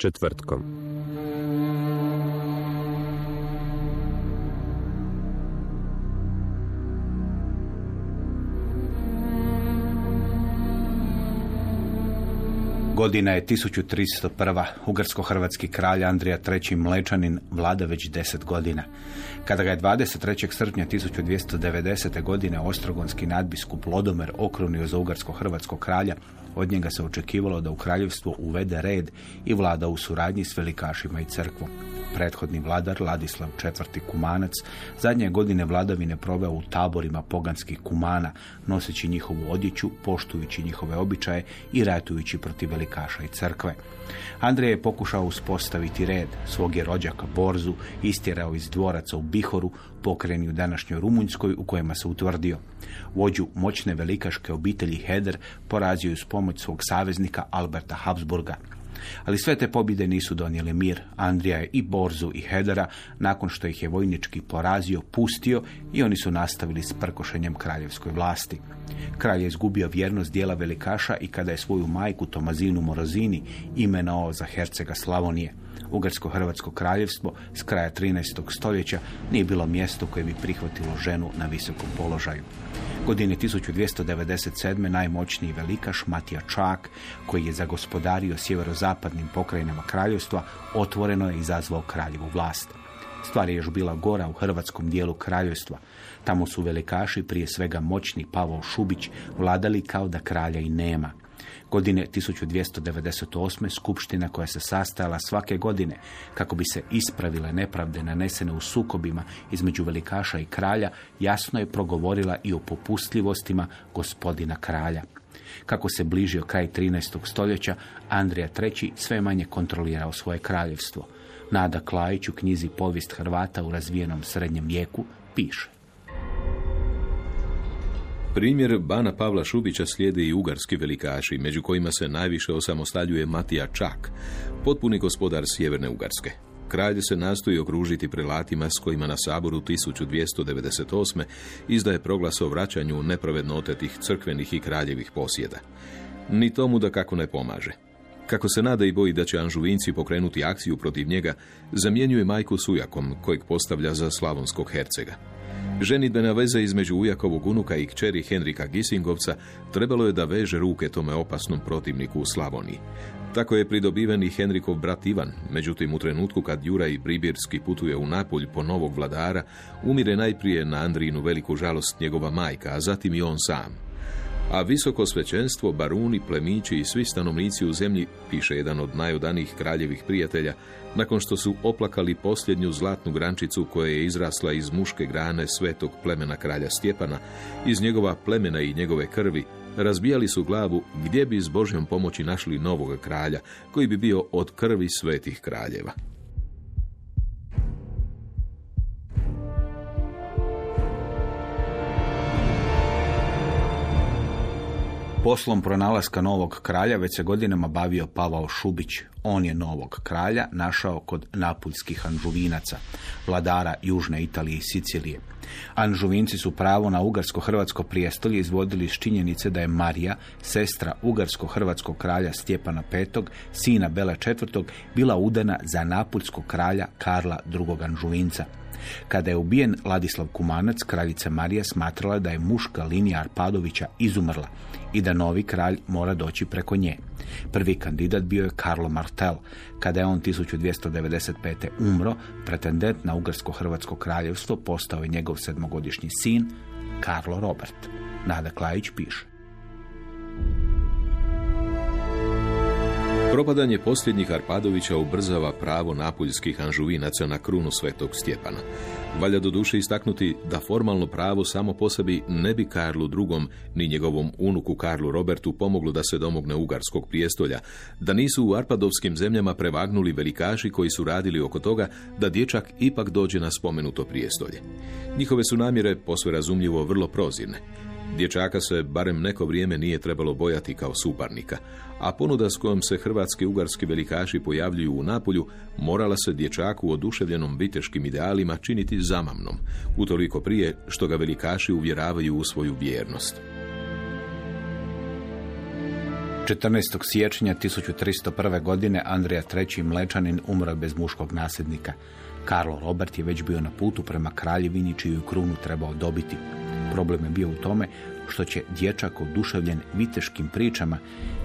Četvrtkom. Godina je 1301. Ugarsko-hrvatski kralj Andrija III. Mlečanin vlada već deset godina. Kada ga je 23. srpnja 1290. godine ostrogonski nadbiskup Lodomer okrunio za ugarsko-hrvatskog kralja, od njega se očekivalo da u kraljevstvo uvede red i vlada u suradnji s velikašima i crkvom. Prethodni vladar, Ladislav IV. Kumanac, zadnje godine vladavine proveo u taborima poganskih kumana, noseći njihovu odjeću, poštujući njihove običaje i ratujući protiv velikaša i crkve. Andrija je pokušao uspostaviti red, svog je rođaka Borzu istjerao iz dvoraca u Bihoru, pokreni u današnjoj Rumunjskoj u kojima se utvrdio. Vođu moćne velikaške obitelji Heder porazio je uz pomoć svog saveznika Alberta Habsburga. Ali sve te pobjede nisu donijele mir. Andrija je i Borzu i Hedera, nakon što ih je vojnički porazio, pustio i oni su nastavili s prkošenjem kraljevskoj vlasti. Kralj je izgubio vjernost dijela velikaša i kada je svoju majku Tomazinu Morozini imenovao za hercega Slavonije. Ugarsko-Hrvatsko kraljevstvo s kraja 13. stoljeća nije bilo mjesto koje bi prihvatilo ženu na visokom položaju. Godine 1297. najmoćniji velikaš Matija Čak, koji je zagospodario sjeverozapadnim pokrajinama kraljevstva, otvoreno je izazvao kraljevu vlast. Stvar je još bila gora u hrvatskom dijelu kraljevstva. Tamo su velikaši, prije svega moćni Pavao Šubić, vladali kao da kralja i nema. Godine 1298. skupština koja se sastajala svake godine kako bi se ispravile nepravde nanesene u sukobima između velikaša i kralja, jasno je progovorila i o popustljivostima gospodina kralja. Kako se bližio kraj 13. stoljeća, Andrija III. sve manje kontrolirao svoje kraljevstvo. Nada Klajić u knjizi Povijest Hrvata u razvijenom srednjem vijeku piše. Primjer Bana Pavla Šubića slijede i ugarski velikaši, među kojima se najviše osamostaljuje Matija Čak, potpuni gospodar Sjeverne Ugarske. Kralj se nastoji okružiti prelatima s kojima na saboru 1298. izdaje proglas o vraćanju nepravedno otetih crkvenih i kraljevih posjeda. Ni tomu da kako ne pomaže. Kako se nada i boji da će Anžuvinci pokrenuti akciju protiv njega, zamjenjuje majku s ujakom, kojeg postavlja za slavonskog hercega. Ženidbena veza između ujakovog unuka i kćeri Henrika Gisingovca trebalo je da veže ruke tome opasnom protivniku u Slavoniji. Tako je pridobiven i Henrikov brat Ivan, međutim u trenutku kad Juraj Bribirski putuje u Napolj po novog vladara, umire najprije na Andrijinu veliku žalost njegova majka, a zatim i on sam. A visoko svećenstvo, baruni, plemići i svi stanovnici u zemlji, piše jedan od najodanijih kraljevih prijatelja, nakon što su oplakali posljednju zlatnu grančicu koja je izrasla iz muške grane svetog plemena kralja Stjepana, iz njegova plemena i njegove krvi, razbijali su glavu gdje bi s Božjom pomoći našli novoga kralja, koji bi bio od krvi svetih kraljeva. Poslom pronalaska novog kralja već se godinama bavio Pavao Šubić. On je novog kralja našao kod napuljskih anžuvinaca, vladara Južne Italije i Sicilije. Anžuvinci su pravo na ugarsko-hrvatsko prijestolje izvodili iz činjenice da je Marija, sestra ugarsko-hrvatskog kralja Stjepana V, sina Bela IV, bila udana za napuljskog kralja Karla II. Anžuvinca. Kada je ubijen Ladislav Kumanac, kraljica Marija smatrala da je muška linija Arpadovića izumrla i da novi kralj mora doći preko nje. Prvi kandidat bio je Karlo Martel. Kada je on 1295. umro, pretendent na Ugarsko-Hrvatsko kraljevstvo postao je njegov sedmogodišnji sin, Karlo Robert. Nada Klajić piše. Propadanje posljednjih Arpadovića ubrzava pravo napuljskih anžuvinaca na krunu svetog Stjepana. Valja do duše istaknuti da formalno pravo samo po sebi ne bi Karlu II. ni njegovom unuku Karlu Robertu pomoglo da se domogne ugarskog prijestolja, da nisu u Arpadovskim zemljama prevagnuli velikaši koji su radili oko toga da dječak ipak dođe na spomenuto prijestolje. Njihove su namjere, posve razumljivo, vrlo prozirne. Dječaka se barem neko vrijeme nije trebalo bojati kao suparnika, a ponuda s kojom se hrvatski ugarski velikaši pojavljuju u Napolju morala se dječaku oduševljenom viteškim idealima činiti zamamnom, utoliko prije što ga velikaši uvjeravaju u svoju vjernost. 14. siječnja 1301. godine Andrija III. Mlečanin umro bez muškog nasljednika. Karlo Robert je već bio na putu prema kraljevini čiju krunu trebao dobiti. Problem je bio u tome što će dječak oduševljen viteškim pričama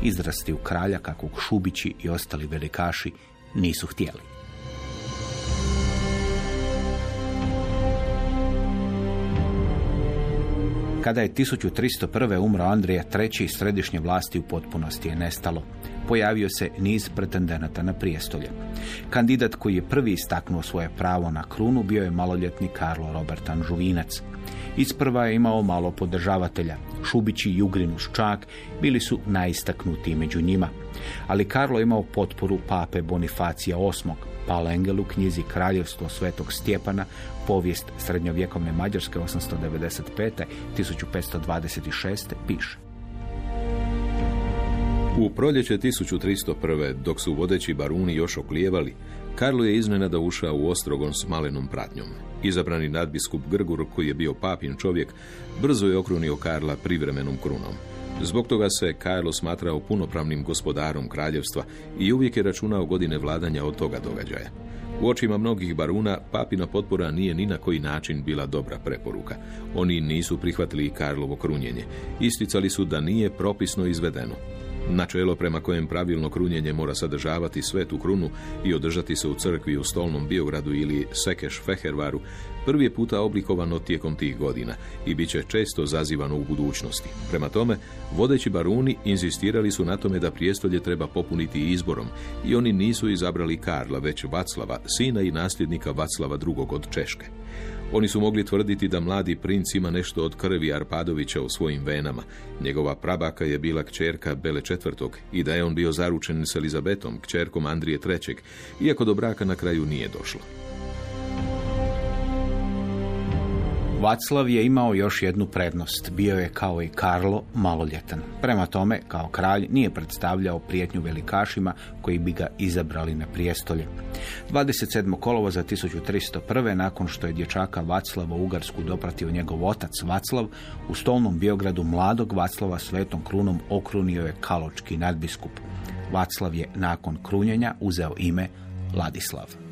izrasti u kralja kakvog Šubići i ostali velikaši nisu htjeli. Kada je 1301. umro Andrija III. središnje vlasti u potpunosti je nestalo. Pojavio se niz pretendenata na prijestolje. Kandidat koji je prvi istaknuo svoje pravo na krunu bio je maloljetni Karlo Robert Anžuvinac. Isprva je imao malo podržavatelja. Šubići i Ugrinus čak bili su najistaknutiji među njima. Ali Karlo imao potporu pape Bonifacija VIII. Pal Engel u knjizi Kraljevstvo Svetog Stjepana, povijest srednjovjekovne Mađarske 895. 1526. piše. U proljeće 1301. dok su vodeći baruni još oklijevali, Karlo je iznenada ušao u Ostrogon s malenom pratnjom. Izabrani nadbiskup Grgur, koji je bio papin čovjek, brzo je okrunio Karla privremenom krunom. Zbog toga se Karlo smatrao punopravnim gospodarom kraljevstva i uvijek je računao godine vladanja od toga događaja. U očima mnogih baruna papina potpora nije ni na koji način bila dobra preporuka. Oni nisu prihvatili Karlovo krunjenje. Isticali su da nije propisno izvedeno. Načelo prema kojem pravilno krunjenje mora sadržavati svetu krunu i održati se u crkvi u Stolnom Biogradu ili Sekeš Fehervaru, prvi je puta oblikovano tijekom tih godina i bit će često zazivano u budućnosti. Prema tome, vodeći baruni inzistirali su na tome da prijestolje treba popuniti izborom i oni nisu izabrali Karla, već Vaclava, sina i nasljednika Vaclava II. od Češke. Oni su mogli tvrditi da mladi princ ima nešto od krvi Arpadovića u svojim venama. Njegova prabaka je bila kćerka Bele IV. i da je on bio zaručen s Elizabetom, kćerkom Andrije III. iako do braka na kraju nije došlo. Vaclav je imao još jednu prednost. Bio je kao i Karlo maloljetan. Prema tome, kao kralj nije predstavljao prijetnju velikašima koji bi ga izabrali na prijestolje. 27. kolova za 1301. nakon što je dječaka Vaclava Ugarsku dopratio njegov otac Vaclav, u stolnom Biogradu mladog Vaclava svetom krunom okrunio je kaločki nadbiskup. Vaclav je nakon krunjenja uzeo ime Ladislav.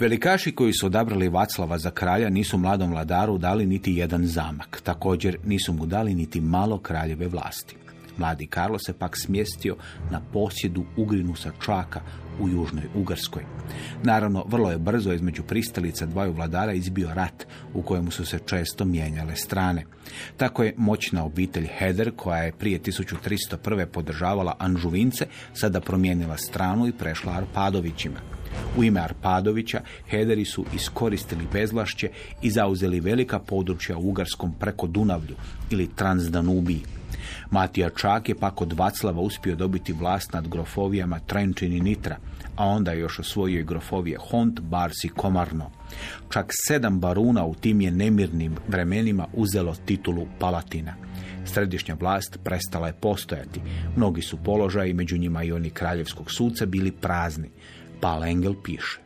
Velikaši koji su odabrali Vaclava za kralja nisu mladom vladaru dali niti jedan zamak. Također nisu mu dali niti malo kraljeve vlasti. Mladi Karlo se pak smjestio na posjedu Ugrinusa Čaka u Južnoj Ugarskoj. Naravno, vrlo je brzo između pristalica dvaju vladara izbio rat u kojemu su se često mijenjale strane. Tako je moćna obitelj Heder, koja je prije 1301. podržavala Anžuvince, sada promijenila stranu i prešla Arpadovićima. U ime Arpadovića Hederi su iskoristili bezlašće i zauzeli velika područja u Ugarskom preko Dunavlju ili Transdanubiji. Matija Čak je pak od Vaclava uspio dobiti vlast nad grofovijama Trenčin i Nitra, a onda je još osvojio i grofovije Hont, Bars i Komarno. Čak sedam baruna u tim je nemirnim vremenima uzelo titulu Palatina. Središnja vlast prestala je postojati. Mnogi su položaji, među njima i oni kraljevskog suca, bili prazni. Pal Engel piše.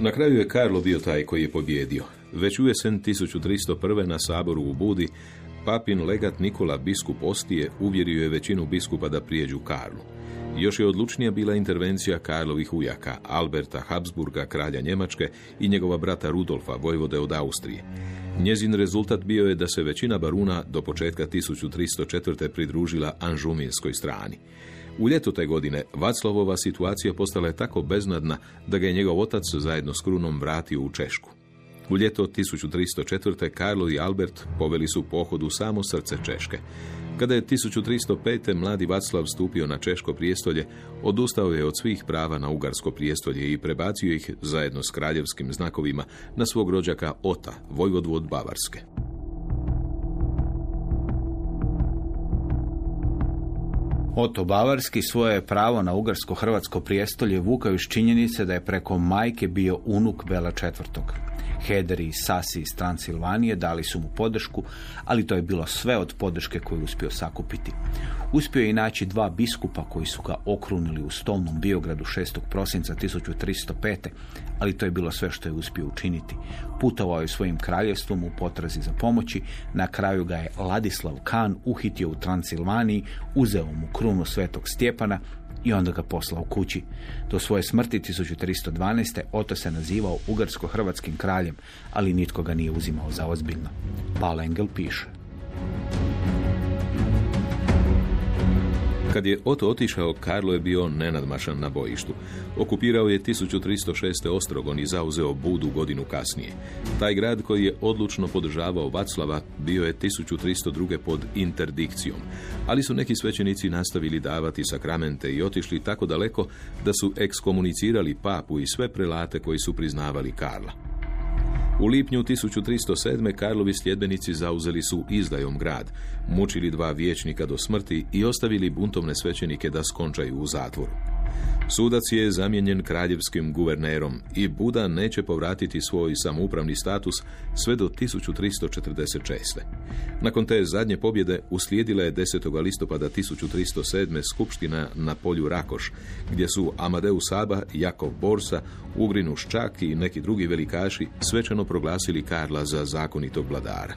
Na kraju je Karlo bio taj koji je pobjedio. Već u jesen 1301. na saboru u Budi papin legat Nikola biskup Ostije uvjerio je većinu biskupa da prijeđu Karlu. Još je odlučnija bila intervencija Karlovih ujaka, Alberta Habsburga, kralja Njemačke i njegova brata Rudolfa, vojvode od Austrije. Njezin rezultat bio je da se većina baruna do početka 1304. pridružila Anžuminskoj strani. U ljeto te godine Vaclavova situacija postala je tako beznadna da ga je njegov otac zajedno s krunom vratio u Češku. U ljeto 1304. Karlo i Albert poveli su pohod u samo srce Češke. Kada je 1305. mladi Vaclav stupio na Češko prijestolje, odustao je od svih prava na Ugarsko prijestolje i prebacio ih zajedno s kraljevskim znakovima na svog rođaka Ota, vojvodu od Bavarske. Oto Bavarski svoje je pravo na ugarsko-hrvatsko prijestolje vukao iz činjenice da je preko majke bio unuk Bela IV. Hederi Sasi iz Transilvanije dali su mu podršku, ali to je bilo sve od podrške koju je uspio sakupiti. Uspio je i naći dva biskupa koji su ga okrunili u stolnom Biogradu 6. prosinca 1305. ali to je bilo sve što je uspio učiniti. Putovao je svojim kraljevstvom u potrazi za pomoći, na kraju ga je Ladislav Kan uhitio u Transilvaniji, uzeo mu krunu svetog Stjepana i onda ga poslao kući. Do svoje smrti 1312. Oto se nazivao ugarsko-hrvatskim kraljem, ali nitko ga nije uzimao za ozbiljno. Paul Engel piše. Kad je Oto otišao, Karlo je bio nenadmašan na bojištu. Okupirao je 1306. Ostrogon i zauzeo Budu godinu kasnije. Taj grad koji je odlučno podržavao Vaclava bio je 1302. pod interdikcijom, ali su neki svećenici nastavili davati sakramente i otišli tako daleko da su ekskomunicirali papu i sve prelate koji su priznavali Karla. U lipnju 1307. Karlovi sljedbenici zauzeli su izdajom grad, mučili dva vijećnika do smrti i ostavili buntovne svećenike da skončaju u zatvoru. Sudac je zamijenjen kraljevskim guvernerom i Buda neće povratiti svoj samoupravni status sve do 1346. Nakon te zadnje pobjede uslijedila je 10. listopada 1307. skupština na polju Rakoš, gdje su Amadeu Saba, Jakov Borsa, Ugrinu Ščak i neki drugi velikaši svečano proglasili Karla za zakonitog vladara.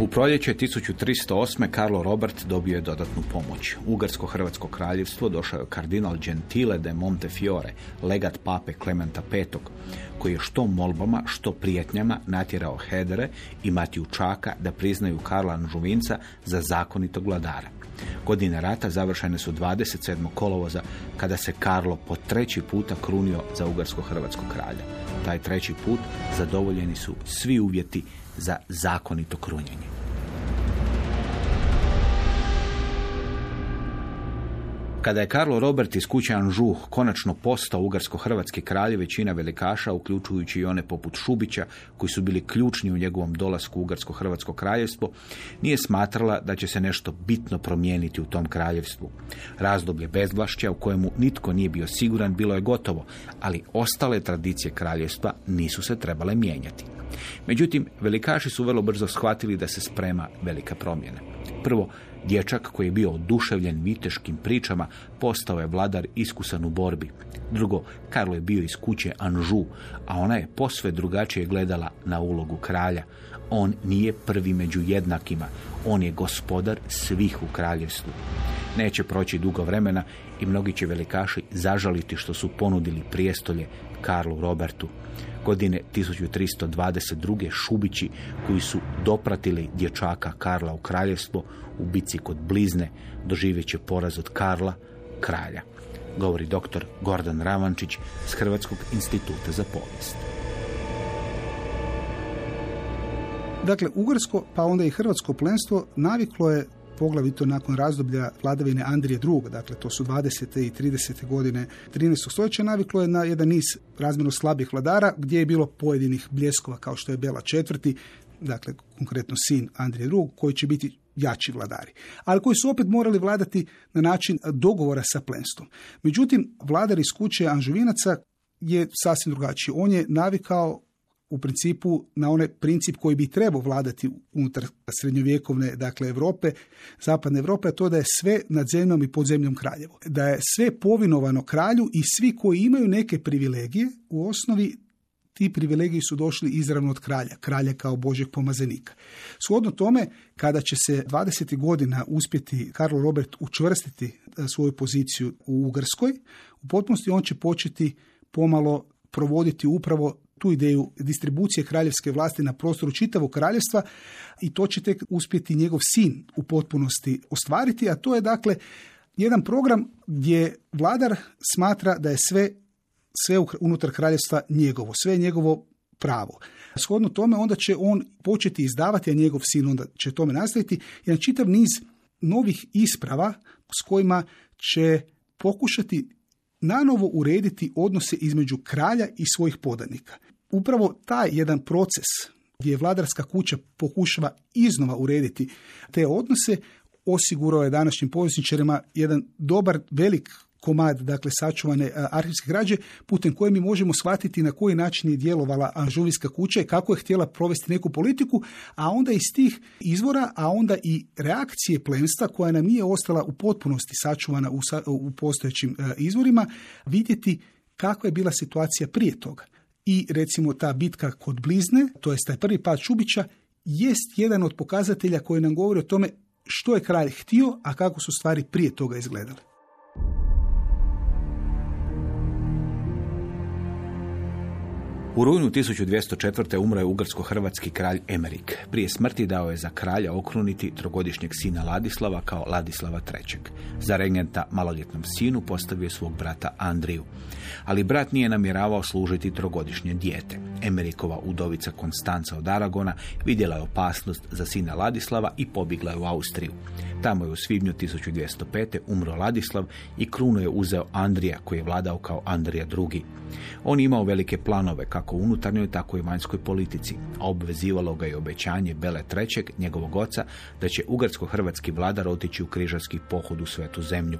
U proljeće 1308. Karlo Robert dobio je dodatnu pomoć. Ugarsko-hrvatsko kraljevstvo došao je kardinal Gentile de Montefiore, legat pape Klementa V, koji je što molbama, što prijetnjama natjerao Hedere i Matiju Čaka da priznaju Karla Anžuvinca za zakonitog vladara. Godine rata završene su 27. kolovoza kada se Karlo po treći puta krunio za ugarsko-hrvatskog kralja. Taj treći put zadovoljeni su svi uvjeti za zakonito krunjenje. Kada je Karlo Robert iz kuće Anžu konačno postao ugarsko-hrvatski kralj, većina velikaša, uključujući i one poput Šubića, koji su bili ključni u njegovom dolasku u ugarsko-hrvatsko kraljevstvo, nije smatrala da će se nešto bitno promijeniti u tom kraljevstvu. Razdoblje bezvlašća u kojemu nitko nije bio siguran bilo je gotovo, ali ostale tradicije kraljevstva nisu se trebale mijenjati. Međutim, velikaši su vrlo brzo shvatili da se sprema velika promjena. Prvo, dječak koji je bio oduševljen viteškim pričama postao je vladar iskusan u borbi. Drugo, Karlo je bio iz kuće Anžu, a ona je posve drugačije gledala na ulogu kralja. On nije prvi među jednakima, on je gospodar svih u kraljevstvu. Neće proći dugo vremena i mnogi će velikaši zažaliti što su ponudili prijestolje Karlu Robertu. Godine 1322. Šubići koji su dopratili dječaka Karla u kraljevstvo u bici kod Blizne doživjet će poraz od Karla, kralja. Govori dr. Gordan Ravančić s Hrvatskog instituta za povijest. Dakle, Ugarsko, pa onda i Hrvatsko plenstvo naviklo je poglavito nakon razdoblja vladavine Andrije II, dakle to su 20. i 30. godine 13. stoljeća, naviklo je na jedan niz razmjerno slabih vladara gdje je bilo pojedinih bljeskova kao što je Bela IV, dakle konkretno sin Andrije II, koji će biti jači vladari, ali koji su opet morali vladati na način dogovora sa plenstvom. Međutim, vladar iz kuće Anžuvinaca je sasvim drugačiji. On je navikao u principu na onaj princip koji bi trebao vladati unutar srednjovjekovne dakle Europe, zapadne Europe, a to da je sve nad zemljom i podzemljom kraljevo. Da je sve povinovano kralju i svi koji imaju neke privilegije u osnovi ti privilegiji su došli izravno od kralja, kralja kao božeg pomazanika. Shodno tome, kada će se 20. godina uspjeti Karlo Robert učvrstiti e, svoju poziciju u Ugarskoj, u potpunosti on će početi pomalo provoditi upravo tu ideju distribucije kraljevske vlasti na prostoru čitavog kraljevstva i to će tek uspjeti njegov sin u potpunosti ostvariti, a to je dakle jedan program gdje vladar smatra da je sve, sve unutar kraljevstva njegovo, sve je njegovo pravo. Shodno tome onda će on početi izdavati, a njegov sin onda će tome nastaviti, jedan čitav niz novih isprava s kojima će pokušati nanovo urediti odnose između kralja i svojih podanika. Upravo taj jedan proces gdje vladarska kuća pokušava iznova urediti te odnose, osigurao je današnjim povjesničarima jedan dobar, velik komad, dakle sačuvane arhivske građe, putem koje mi možemo shvatiti na koji način je djelovala Anžuvijska kuća i kako je htjela provesti neku politiku, a onda iz tih izvora, a onda i reakcije plemstva koja nam nije ostala u potpunosti sačuvana u, u postojećim izvorima, vidjeti kakva je bila situacija prije toga. I recimo ta bitka kod Blizne, to jest taj prvi pad Šubića, jest jedan od pokazatelja koji nam govori o tome što je kralj htio, a kako su stvari prije toga izgledale. U rujnu 1204. umro je ugarsko-hrvatski kralj Emerik. Prije smrti dao je za kralja okruniti trogodišnjeg sina Ladislava kao Ladislava III. Za regenta maloljetnom sinu postavio svog brata Andriju. Ali brat nije namjeravao služiti trogodišnje dijete. Emerikova udovica Konstanca od Aragona vidjela je opasnost za sina Ladislava i pobjegla je u Austriju. Tamo je u svibnju 1205. umro Ladislav i krunu je uzeo Andrija koji je vladao kao Andrija II. On imao velike planove kako u unutarnjoj tako i vanjskoj politici, a obvezivalo ga je obećanje Bele III. njegovog oca da će ugarsko-hrvatski vladar otići u križarski pohod u svetu zemlju.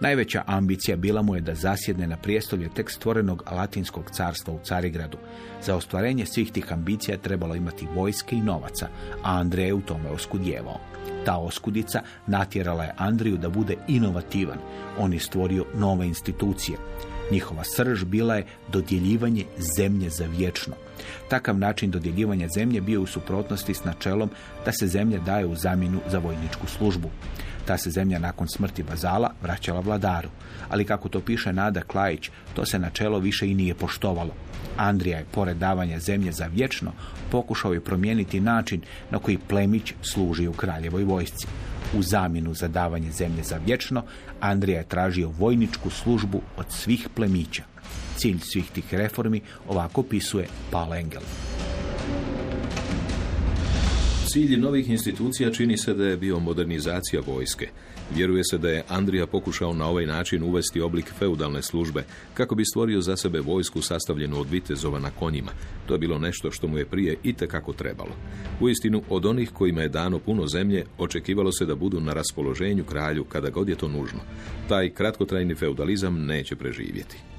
Najveća ambicija bila mu je da zasjedne na prijestolje tek stvorenog latinskog carstva u Carigradu. Za ostvarenje svih tih ambicija trebalo imati vojske i novaca, a Andrej je u tome oskudjevao. Ta oskudica natjerala je Andriju da bude inovativan. On je stvorio nove institucije. Njihova srž bila je dodjeljivanje zemlje za vječno. Takav način dodjeljivanja zemlje bio u suprotnosti s načelom da se zemlja daje u zamjenu za vojničku službu. Ta se zemlja nakon smrti Bazala vraćala vladaru. Ali kako to piše Nada Klajić, to se načelo više i nije poštovalo. Andrija je, pored davanja zemlje za vječno, pokušao je promijeniti način na koji plemić služi u kraljevoj vojsci. U zamjenu za davanje zemlje za vječno, Andrija je tražio vojničku službu od svih plemića. Cilj svih tih reformi ovako pisuje Paul Engel. Cilj novih institucija čini se da je bio modernizacija vojske. Vjeruje se da je Andrija pokušao na ovaj način uvesti oblik feudalne službe kako bi stvorio za sebe vojsku sastavljenu od vitezova na konjima. To je bilo nešto što mu je prije i kako trebalo. Uistinu, od onih kojima je dano puno zemlje, očekivalo se da budu na raspoloženju kralju kada god je to nužno. Taj kratkotrajni feudalizam neće preživjeti.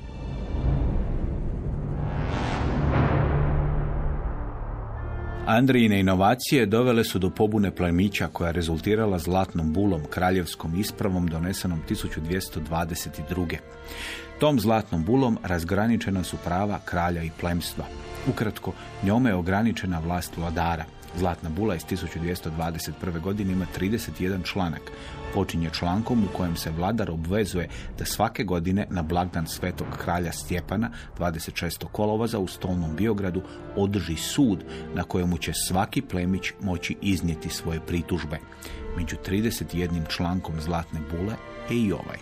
Andrijine inovacije dovele su do pobune plemića koja je rezultirala zlatnom bulom kraljevskom ispravom donesenom 1222. Tom zlatnom bulom razgraničena su prava kralja i plemstva. Ukratko, njome je ograničena vlast vladara. Zlatna bula iz 1221. godine ima 31 članak. Počinje člankom u kojem se vladar obvezuje da svake godine na blagdan svetog kralja Stjepana 26. kolovoza u Stolnom Biogradu održi sud na kojemu će svaki plemić moći iznijeti svoje pritužbe. Među 31 člankom Zlatne bule je i ovaj.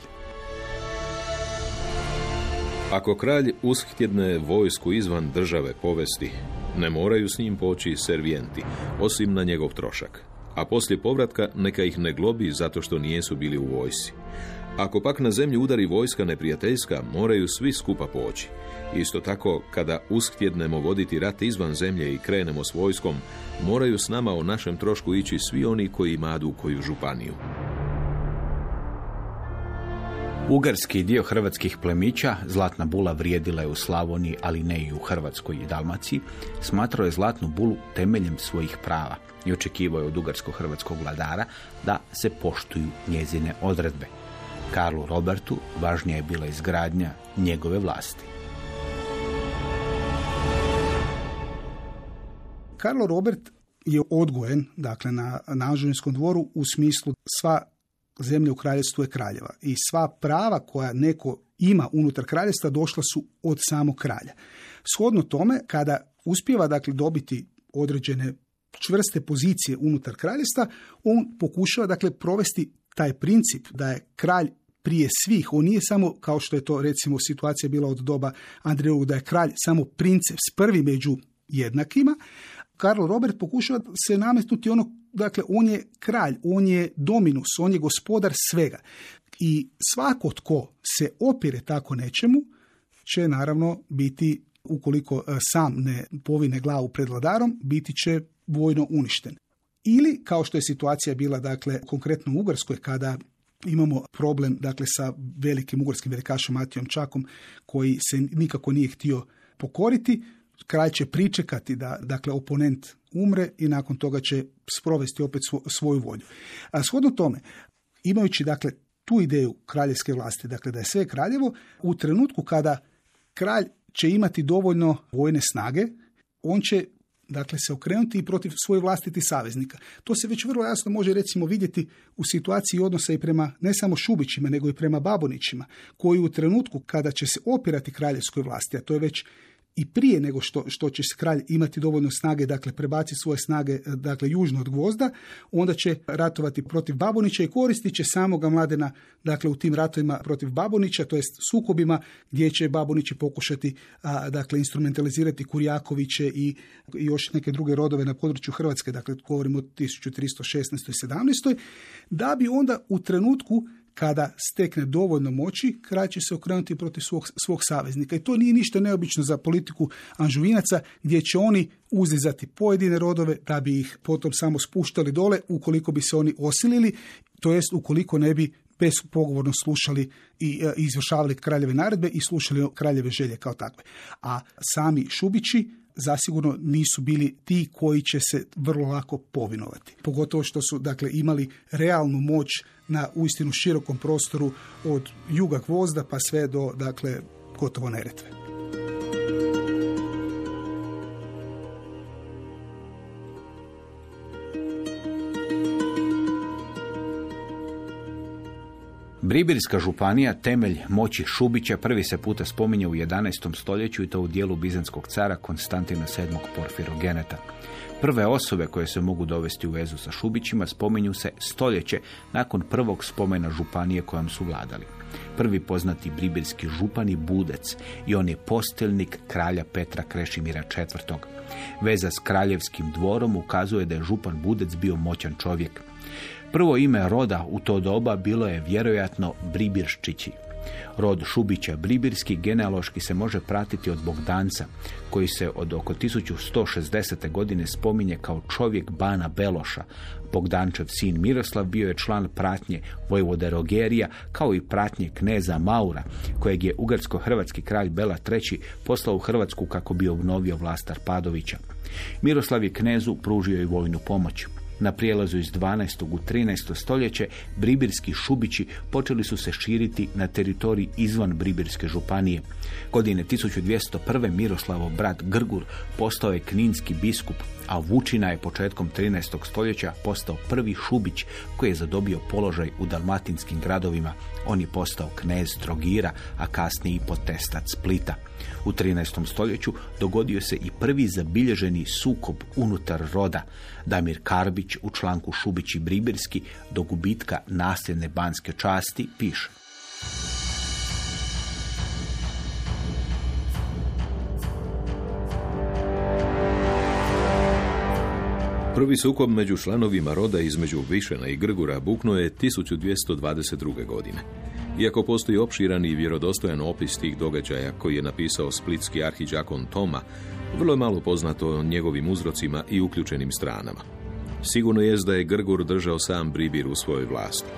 Ako kralj ushtjedne vojsku izvan države povesti, ne moraju s njim poći servijenti, osim na njegov trošak. A poslije povratka neka ih ne globi zato što nijesu bili u vojsi. Ako pak na zemlji udari vojska neprijateljska, moraju svi skupa poći. Isto tako, kada ushtjednemo voditi rat izvan zemlje i krenemo s vojskom, moraju s nama o našem trošku ići svi oni koji imadu koju županiju. Ugarski dio hrvatskih plemića, Zlatna bula vrijedila je u Slavoniji, ali ne i u Hrvatskoj i Dalmaciji, smatrao je Zlatnu bulu temeljem svojih prava i očekivao je od ugarsko-hrvatskog vladara da se poštuju njezine odredbe. Karlu Robertu važnija je bila izgradnja njegove vlasti. Karlo Robert je odgojen dakle, na, na Anžulinskom dvoru u smislu sva zemlja u kraljevstvu je kraljeva i sva prava koja neko ima unutar kraljevstva došla su od samog kralja. Shodno tome, kada uspijeva dakle dobiti određene čvrste pozicije unutar kraljevstva, on pokušava dakle provesti taj princip da je kralj prije svih. On nije samo, kao što je to recimo situacija bila od doba Andreju, da je kralj samo princeps, prvi među jednakima. Karl Robert pokušava se nametnuti ono, dakle, on je kralj, on je dominus, on je gospodar svega. I svako tko se opire tako nečemu, će naravno biti, ukoliko e, sam ne povine glavu pred vladarom, biti će vojno uništen. Ili, kao što je situacija bila, dakle, konkretno u Ugarskoj, kada imamo problem, dakle, sa velikim ugorskim velikašom Matijom Čakom, koji se nikako nije htio pokoriti, kralj će pričekati da, dakle, oponent umre i nakon toga će sprovesti opet svoju volju. A shodno tome, imajući, dakle, tu ideju kraljevske vlasti, dakle, da je sve kraljevo, u trenutku kada kralj će imati dovoljno vojne snage, on će dakle se okrenuti i protiv svojih vlastitih saveznika. To se već vrlo jasno može recimo vidjeti u situaciji odnosa i prema ne samo Šubićima, nego i prema Babonićima, koji u trenutku kada će se opirati kraljevskoj vlasti, a to je već i prije nego što, što će kralj imati dovoljno snage, dakle prebaciti svoje snage e, dakle južno od gvozda, onda će ratovati protiv Babonića i koristit će samoga Mladena dakle u tim ratovima protiv Babonića, to jest sukobima gdje će Babonići pokušati a, dakle instrumentalizirati Kurjakoviće i, i još neke druge rodove na području Hrvatske, dakle govorimo o 1316. i 17. da bi onda u trenutku kada stekne dovoljno moći, kraj će se okrenuti protiv svog, svog saveznika. I to nije ništa neobično za politiku Anžuvinaca, gdje će oni uzizati pojedine rodove da bi ih potom samo spuštali dole ukoliko bi se oni osilili, to jest ukoliko ne bi bespogovorno slušali i e, izvršavali kraljeve naredbe i slušali kraljeve želje kao takve. A sami Šubići zasigurno nisu bili ti koji će se vrlo lako povinovati. Pogotovo što su dakle imali realnu moć na uistinu širokom prostoru od juga Gvozda pa sve do dakle gotovo Neretve. Bribirska županija, temelj moći Šubića, prvi se puta spominje u 11. stoljeću i to u dijelu bizanskog cara Konstantina VII. Porfirogeneta. Prve osobe koje se mogu dovesti u vezu sa Šubićima spominju se stoljeće nakon prvog spomena županije kojom su vladali. Prvi poznati bribirski župan je Budec i on je postelnik kralja Petra Krešimira IV. Veza s kraljevskim dvorom ukazuje da je župan Budec bio moćan čovjek. Prvo ime roda u to doba bilo je vjerojatno Bribirščići. Rod Šubića Bribirski genealoški se može pratiti od Bogdanca, koji se od oko 1160. godine spominje kao čovjek Bana Beloša. Bogdančev sin Miroslav bio je član pratnje Vojvode Rogerija, kao i pratnje kneza Maura, kojeg je ugarsko-hrvatski kralj Bela III. poslao u Hrvatsku kako bi obnovio vlastar Padovića. Miroslav je knezu pružio i vojnu pomoć. Na prijelazu iz 12. u 13. stoljeće bribirski šubići počeli su se širiti na teritoriji izvan Bribirske županije. Godine 1201. Miroslavov brat Grgur postao je kninski biskup, a Vučina je početkom 13. stoljeća postao prvi šubić koji je zadobio položaj u dalmatinskim gradovima. On je postao knez Trogira, a kasnije i potestat Splita. U 13. stoljeću dogodio se i prvi zabilježeni sukob unutar roda. Damir Karbić u članku Šubić i Bribirski do gubitka nasljedne banske časti piše. Prvi sukob među članovima roda između Višena i Grgura buknuo je 1222. godine. Iako postoji opširan i vjerodostojan opis tih događaja koji je napisao splitski arhiđakon Toma, vrlo je malo poznato o njegovim uzrocima i uključenim stranama. Sigurno je da je Grgur držao sam Bribir u svojoj vlasti.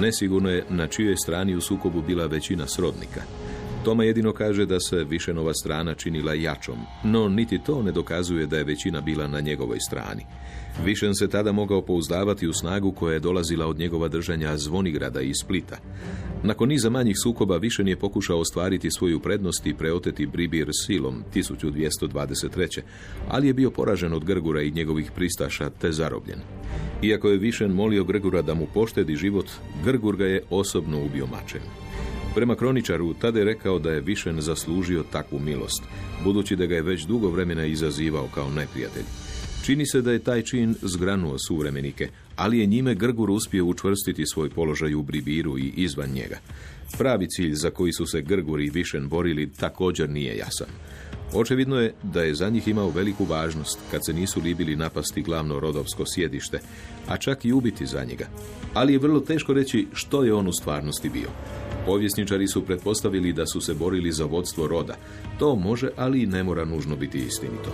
Nesigurno je na čijoj strani u sukobu bila većina srodnika. Toma jedino kaže da se Višenova strana činila jačom, no niti to ne dokazuje da je većina bila na njegovoj strani. Višen se tada mogao pouzdavati u snagu koja je dolazila od njegova držanja Zvonigrada i Splita. Nakon niza manjih sukoba Višen je pokušao ostvariti svoju prednost i preoteti Bribir silom 1223. ali je bio poražen od Grgura i njegovih pristaša te zarobljen. Iako je Višen molio Grgura da mu poštedi život, Grgur ga je osobno ubio mačem. Prema kroničaru, tada je rekao da je Višen zaslužio takvu milost, budući da ga je već dugo vremena izazivao kao neprijatelj. Čini se da je taj čin zgranuo suvremenike, ali je njime Grgur uspio učvrstiti svoj položaj u Bribiru i izvan njega. Pravi cilj za koji su se Grgur i Višen borili također nije jasan. Očevidno je da je za njih imao veliku važnost kad se nisu libili napasti glavno rodovsko sjedište, a čak i ubiti za njega. Ali je vrlo teško reći što je on u stvarnosti bio. Povjesničari su pretpostavili da su se borili za vodstvo roda. To može, ali i ne mora nužno biti istinito.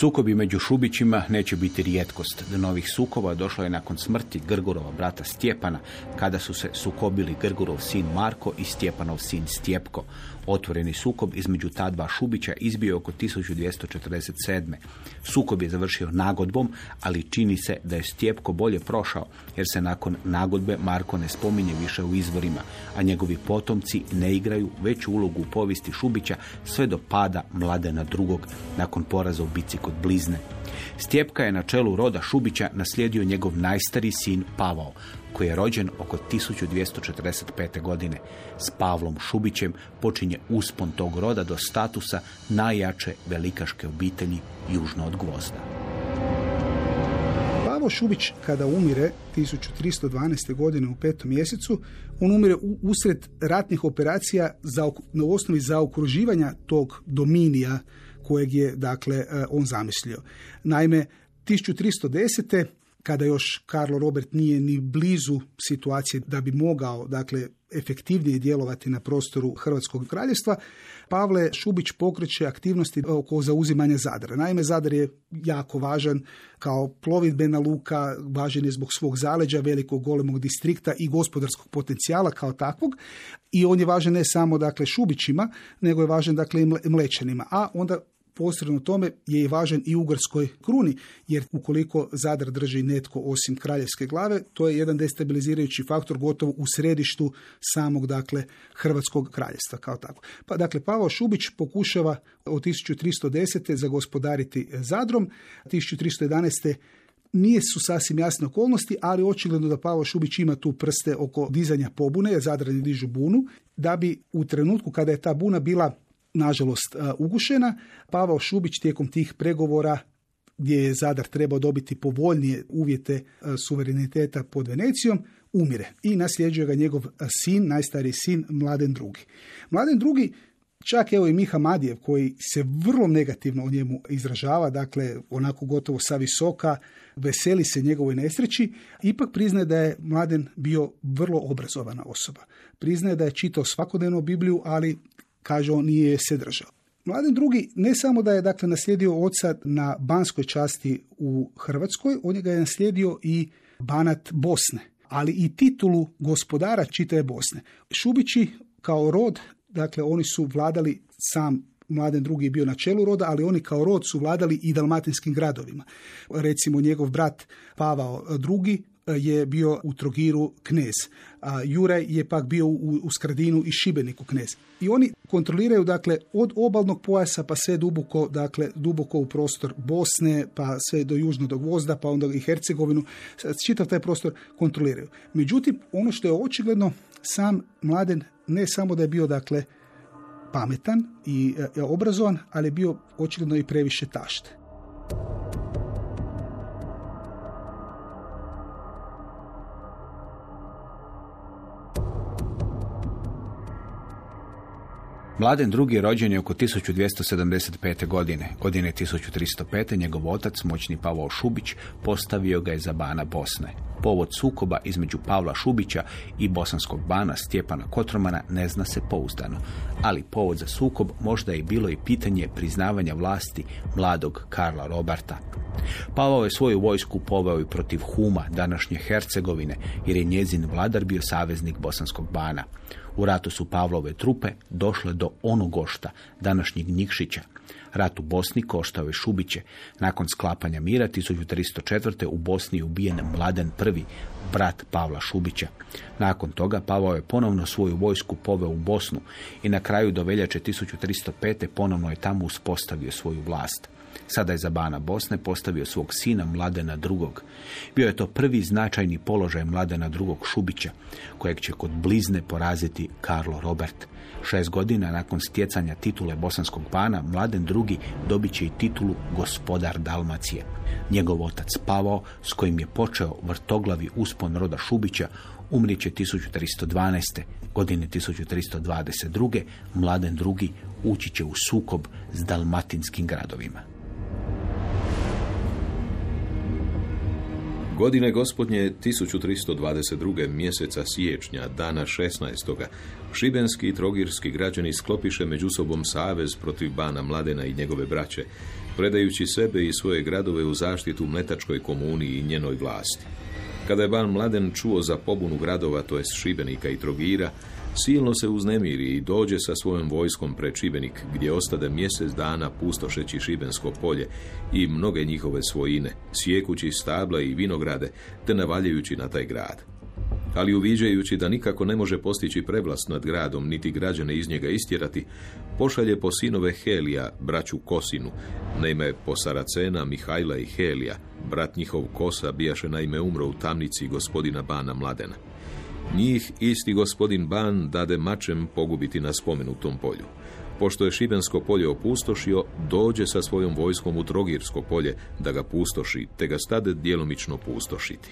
Sukobi među Šubićima neće biti rijetkost. Do novih sukoba došlo je nakon smrti Grgurova brata Stjepana, kada su se sukobili Grgurov sin Marko i Stjepanov sin Stjepko. Otvoreni sukob između ta dva Šubića izbio oko 1247. Sukob je završio nagodbom, ali čini se da je Stjepko bolje prošao, jer se nakon nagodbe Marko ne spominje više u izvorima, a njegovi potomci ne igraju veću ulogu u povijesti Šubića sve do pada Mladena drugog nakon poraza u bici Blizne. Stjepka je na čelu roda Šubića naslijedio njegov najstariji sin Pavao, koji je rođen oko 1245. godine. S Pavlom Šubićem počinje uspon tog roda do statusa najjače velikaške obitelji južno od Gvozda. Pavo Šubić kada umire 1312. godine u petom mjesecu, on umire usred ratnih operacija za, na osnovi zaokruživanja tog dominija kojeg je dakle e, on zamislio. Naime, 1310 kada još Karlo Robert nije ni blizu situacije da bi mogao dakle efektivnije djelovati na prostoru Hrvatskog kraljevstva, Pavle Šubić pokreće aktivnosti oko zauzimanja Zadra. Naime, Zadar je jako važan kao plovidbena luka, važan je zbog svog zaleđa, velikog golemog distrikta i gospodarskog potencijala kao takvog. I on je važan ne samo dakle Šubićima, nego je važan dakle i Mlečanima. A onda posredno tome je i važan i ugarskoj kruni, jer ukoliko Zadar drži netko osim kraljevske glave, to je jedan destabilizirajući faktor gotovo u središtu samog dakle Hrvatskog kraljevstva kao tako. Pa dakle Pavao Šubić pokušava od 1310. zagospodariti Zadrom, 1311 nije su sasvim jasne okolnosti, ali očigledno da Pavao Šubić ima tu prste oko dizanja pobune, jer Zadrani dižu bunu, da bi u trenutku kada je ta buna bila nažalost ugušena. Pavao Šubić tijekom tih pregovora gdje je Zadar trebao dobiti povoljnije uvjete suvereniteta pod Venecijom, umire i nasljeđuje ga njegov sin, najstariji sin, Mladen II. Mladen II Čak evo i Miha Madijev koji se vrlo negativno o njemu izražava, dakle onako gotovo sa visoka, veseli se njegovoj nesreći, ipak priznaje da je Mladen bio vrlo obrazovana osoba. Priznaje da je čitao svakodnevno Bibliju, ali kaže on nije se držao. Mladen drugi ne samo da je dakle naslijedio oca na banskoj časti u Hrvatskoj, on je ga je naslijedio i banat Bosne, ali i titulu gospodara čitave Bosne. Šubići kao rod, dakle oni su vladali sam Mladen drugi je bio na čelu roda, ali oni kao rod su vladali i dalmatinskim gradovima. Recimo njegov brat Pavao drugi je bio u Trogiru knez, a Juraj je pak bio u, u Skradinu i Šibeniku knez. I oni kontroliraju dakle od obalnog pojasa pa sve duboko, dakle duboko u prostor Bosne, pa sve do južno do Gvozda, pa onda i Hercegovinu, čitav taj prostor kontroliraju. Međutim, ono što je očigledno, sam Mladen ne samo da je bio dakle pametan i e, obrazovan, ali je bio očigledno i previše tašte. Mladen drugi rođen je oko 1275. godine. Godine 1305. njegov otac, moćni Pavao Šubić, postavio ga je za bana Bosne. Povod sukoba između Pavla Šubića i bosanskog bana Stjepana Kotromana ne zna se pouzdano, ali povod za sukob možda je bilo i pitanje priznavanja vlasti mladog Karla Roberta. Pavao je svoju vojsku poveo i protiv Huma, današnje Hercegovine, jer je njezin vladar bio saveznik bosanskog bana. U ratu su Pavlove trupe došle do Onogošta, današnjeg Nikšića. Rat u Bosni koštao je Šubiće. Nakon sklapanja mira 1304. u Bosni je ubijen Mladen I, brat Pavla Šubića. Nakon toga Pavao je ponovno svoju vojsku poveo u Bosnu i na kraju do veljače 1305. ponovno je tamo uspostavio svoju vlast. Sada je za bana Bosne postavio svog sina Mladena drugog. Bio je to prvi značajni položaj Mladena drugog Šubića, kojeg će kod blizne poraziti Karlo Robert. Šest godina nakon stjecanja titule bosanskog bana, Mladen drugi dobit će i titulu gospodar Dalmacije. Njegov otac Pavao, s kojim je počeo vrtoglavi uspon roda Šubića, umriće 1312. Godine 1322. Mladen drugi ući će u sukob s dalmatinskim gradovima. Godine gospodnje 1322. mjeseca siječnja, dana 16. Šibenski i trogirski građani sklopiše među sobom savez protiv Bana Mladena i njegove braće, predajući sebe i svoje gradove u zaštitu Mletačkoj komuni i njenoj vlasti. Kada je Ban Mladen čuo za pobunu gradova, to jest Šibenika i Trogira, silno se uznemiri i dođe sa svojom vojskom pred Šibenik, gdje ostade mjesec dana pustošeći Šibensko polje i mnoge njihove svojine, sjekući stabla i vinograde, te navaljajući na taj grad. Ali uviđajući da nikako ne može postići prevlast nad gradom, niti građane iz njega istjerati, pošalje po sinove Helija, braću Kosinu, naime po Saracena, Mihajla i Helija, brat njihov Kosa bijaše naime umro u tamnici gospodina Bana Mladena. Njih isti gospodin Ban dade mačem pogubiti na spomenutom polju. Pošto je Šibensko polje opustošio, dođe sa svojom vojskom u Trogirsko polje da ga pustoši, te ga stade djelomično pustošiti.